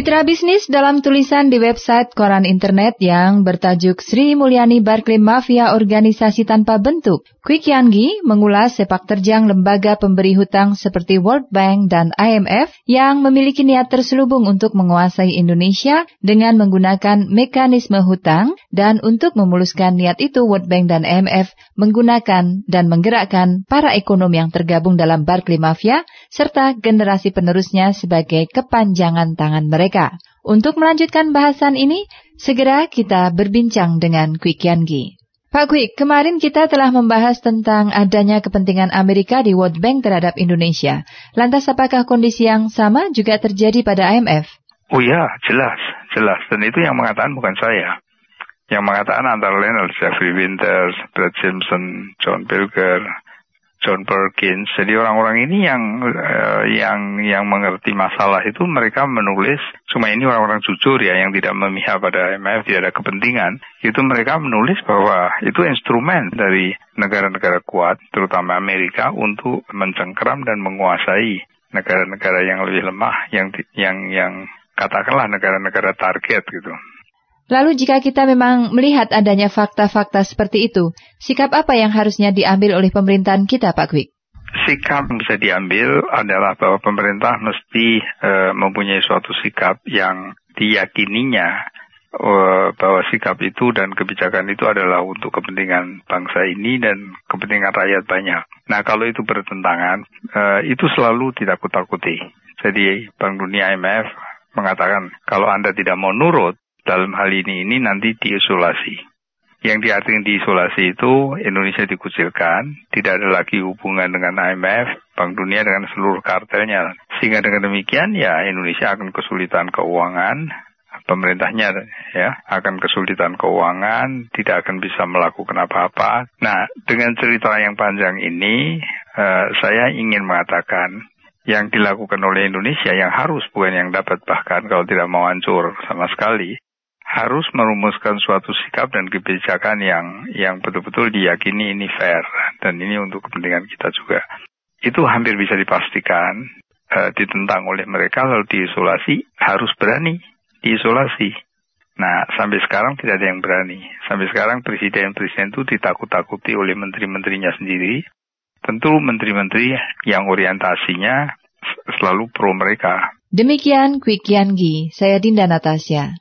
Mitra bisnis dalam tulisan di website koran internet yang bertajuk Sri Mulyani Barclay Mafia Organisasi Tanpa Bentuk, Quick Yangi mengulas sepak terjang lembaga pemberi hutang seperti World Bank dan IMF yang memiliki niat terselubung untuk menguasai Indonesia dengan menggunakan mekanisme hutang dan untuk memuluskan niat itu World Bank dan IMF menggunakan dan menggerakkan para ekonom yang tergabung dalam Barclay Mafia serta generasi penerusnya sebagai kepanjangan tangan mereka mereka. Untuk melanjutkan bahasan ini, segera kita berbincang dengan Quick Yangi. Pak Quick, kemarin kita telah membahas tentang adanya kepentingan Amerika di World Bank terhadap Indonesia. Lantas apakah kondisi yang sama juga terjadi pada IMF? Oh ya, jelas, jelas. Dan itu yang mengatakan bukan saya. Yang mengatakan antara lain adalah Jeffrey Winters, Brad Simpson, John Pilger, John Perkins. Jadi orang-orang ini yang uh, yang yang mengerti masalah itu mereka menulis cuma ini orang-orang jujur ya yang tidak memihak pada IMF tidak ada kepentingan. Itu mereka menulis bahwa itu instrumen dari negara-negara kuat terutama Amerika untuk mencengkeram dan menguasai negara-negara yang lebih lemah yang yang yang katakanlah negara-negara target gitu. Lalu jika kita memang melihat adanya fakta-fakta seperti itu, sikap apa yang harusnya diambil oleh pemerintahan kita, Pak Kwik? Sikap yang bisa diambil adalah bahwa pemerintah mesti uh, mempunyai suatu sikap yang diyakininya uh, bahwa sikap itu dan kebijakan itu adalah untuk kepentingan bangsa ini dan kepentingan rakyat banyak. Nah kalau itu bertentangan, uh, itu selalu tidak takuti Jadi Bank Dunia IMF mengatakan kalau Anda tidak mau nurut, dalam hal ini ini nanti diisolasi. Yang diartikan diisolasi itu Indonesia dikucilkan, tidak ada lagi hubungan dengan IMF, Bank Dunia dengan seluruh kartelnya. Sehingga dengan demikian ya Indonesia akan kesulitan keuangan, pemerintahnya ya akan kesulitan keuangan, tidak akan bisa melakukan apa-apa. Nah, dengan cerita yang panjang ini, uh, saya ingin mengatakan yang dilakukan oleh Indonesia yang harus bukan yang dapat bahkan kalau tidak mau hancur sama sekali harus merumuskan suatu sikap dan kebijakan yang yang betul-betul diyakini ini fair dan ini untuk kepentingan kita juga. Itu hampir bisa dipastikan uh, ditentang oleh mereka lalu diisolasi harus berani diisolasi. Nah, sampai sekarang tidak ada yang berani. Sampai sekarang presiden-presiden itu ditakut-takuti oleh menteri-menterinya sendiri. Tentu menteri-menteri yang orientasinya selalu pro mereka. Demikian Quick Yangi, saya Dinda Natasya.